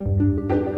Música